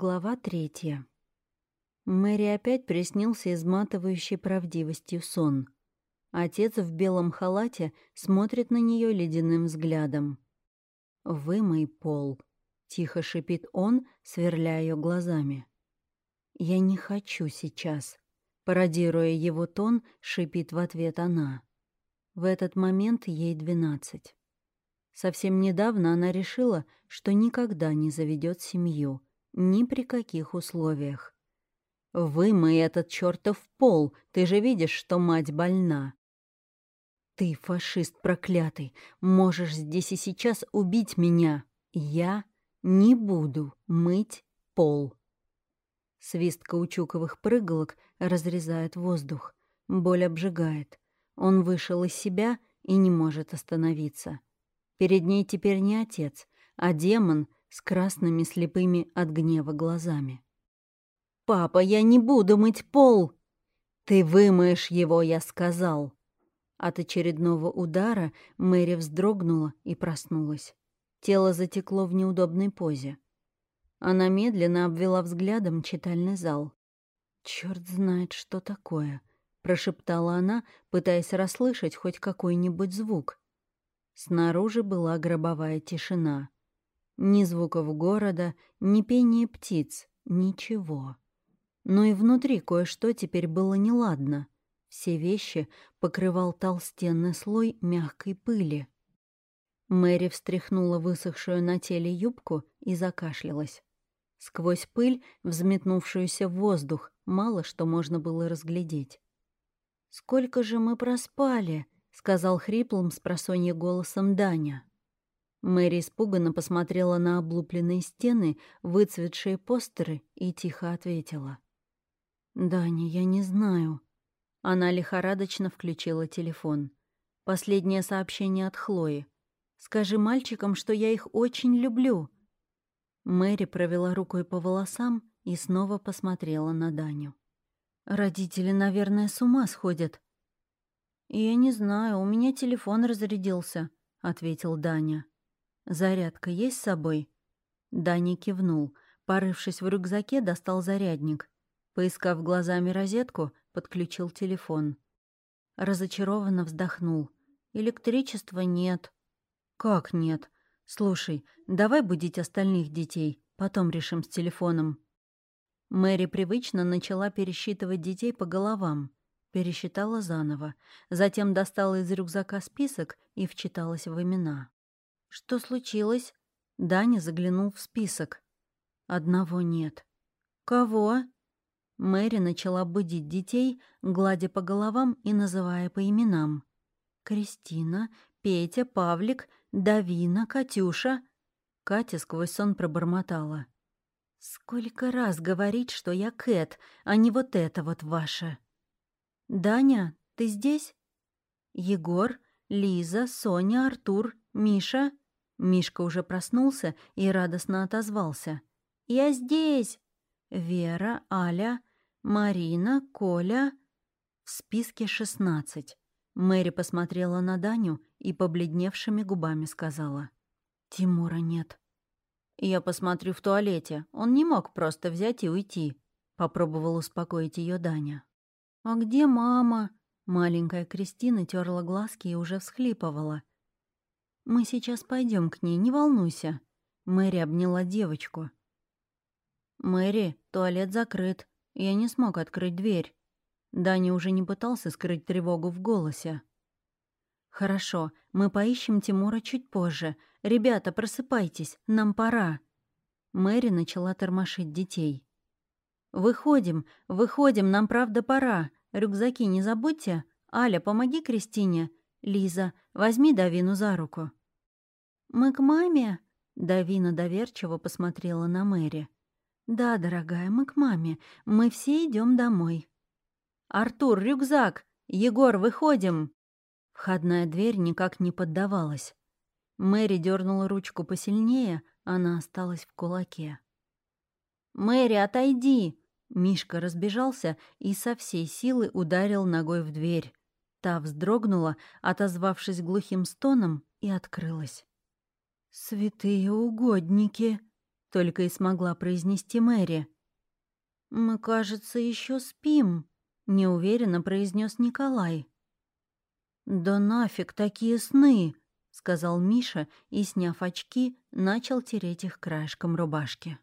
Глава третья. Мэри опять приснился изматывающей правдивостью сон. Отец в белом халате смотрит на нее ледяным взглядом. «Вымой пол», — тихо шипит он, сверляя ее глазами. «Я не хочу сейчас», — пародируя его тон, шипит в ответ она. В этот момент ей двенадцать. Совсем недавно она решила, что никогда не заведет семью — ни при каких условиях. «Вымой этот чертов пол, ты же видишь, что мать больна». «Ты, фашист проклятый, можешь здесь и сейчас убить меня. Я не буду мыть пол». Свист каучуковых прыгалок разрезает воздух. Боль обжигает. Он вышел из себя и не может остановиться. Перед ней теперь не отец, а демон — с красными слепыми от гнева глазами. «Папа, я не буду мыть пол!» «Ты вымоешь его, я сказал!» От очередного удара Мэри вздрогнула и проснулась. Тело затекло в неудобной позе. Она медленно обвела взглядом читальный зал. «Чёрт знает, что такое», — прошептала она, пытаясь расслышать хоть какой-нибудь звук. Снаружи была гробовая тишина. Ни звуков города, ни пения птиц, ничего. Но и внутри кое-что теперь было неладно. Все вещи покрывал толстенный слой мягкой пыли. Мэри встряхнула высохшую на теле юбку и закашлялась. Сквозь пыль, взметнувшуюся в воздух, мало что можно было разглядеть. «Сколько же мы проспали?» — сказал хриплым с голосом Даня. Мэри испуганно посмотрела на облупленные стены, выцветшие постеры и тихо ответила. «Даня, я не знаю». Она лихорадочно включила телефон. Последнее сообщение от Хлои. «Скажи мальчикам, что я их очень люблю». Мэри провела рукой по волосам и снова посмотрела на Даню. «Родители, наверное, с ума сходят». «Я не знаю, у меня телефон разрядился», — ответил Даня. «Зарядка есть с собой?» Дани кивнул. Порывшись в рюкзаке, достал зарядник. Поискав глазами розетку, подключил телефон. Разочарованно вздохнул. «Электричества нет». «Как нет? Слушай, давай будить остальных детей, потом решим с телефоном». Мэри привычно начала пересчитывать детей по головам. Пересчитала заново. Затем достала из рюкзака список и вчиталась в имена. «Что случилось?» Даня заглянул в список. «Одного нет». «Кого?» Мэри начала будить детей, гладя по головам и называя по именам. «Кристина, Петя, Павлик, Давина, Катюша». Катя сквозь сон пробормотала. «Сколько раз говорить, что я Кэт, а не вот это вот ваше?» «Даня, ты здесь?» «Егор, Лиза, Соня, Артур, Миша?» Мишка уже проснулся и радостно отозвался. «Я здесь!» Вера, Аля, Марина, Коля. В списке шестнадцать. Мэри посмотрела на Даню и побледневшими губами сказала. «Тимура нет». «Я посмотрю в туалете. Он не мог просто взять и уйти», — попробовал успокоить ее Даня. «А где мама?» Маленькая Кристина терла глазки и уже всхлипывала. «Мы сейчас пойдем к ней, не волнуйся». Мэри обняла девочку. «Мэри, туалет закрыт. Я не смог открыть дверь». Даня уже не пытался скрыть тревогу в голосе. «Хорошо, мы поищем Тимура чуть позже. Ребята, просыпайтесь, нам пора». Мэри начала тормошить детей. «Выходим, выходим, нам правда пора. Рюкзаки не забудьте. Аля, помоги Кристине. Лиза, возьми Давину за руку». «Мы к маме?» Давина доверчиво посмотрела на Мэри. «Да, дорогая, мы к маме. Мы все идем домой». «Артур, рюкзак! Егор, выходим!» Входная дверь никак не поддавалась. Мэри дернула ручку посильнее, она осталась в кулаке. «Мэри, отойди!» Мишка разбежался и со всей силы ударил ногой в дверь. Та вздрогнула, отозвавшись глухим стоном, и открылась. «Святые угодники!» — только и смогла произнести Мэри. «Мы, кажется, еще спим», — неуверенно произнес Николай. «Да нафиг такие сны!» — сказал Миша и, сняв очки, начал тереть их краешком рубашки.